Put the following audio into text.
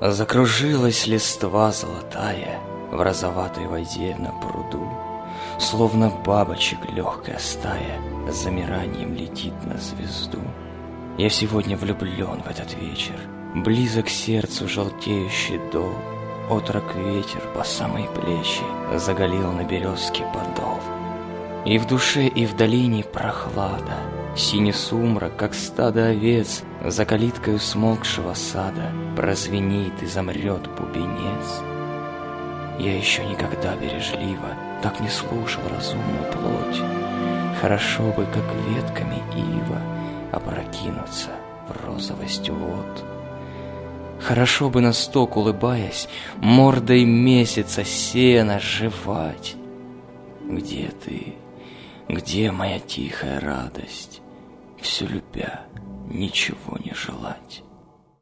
Закружилась листва золотая В розоватой воде на пруду, Словно бабочек легкая стая С замиранием летит на звезду. Я сегодня влюблен в этот вечер, Близок сердцу желтеющий дол, Отрок ветер по самой плечи Заголил на березке подол. И в душе, и в долине прохлада, Синий сумрак, как стадо овец, За калиткою смолкшего сада Прозвенит и замрет бубенец. Я еще никогда бережливо Так не слушал разумную плоть. Хорошо бы, как ветками ива, Опрокинуться в розовость вод. Хорошо бы на сток улыбаясь, Мордой месяца сена жевать. Где ты? Где моя тихая радость? Все любя, ничего желать.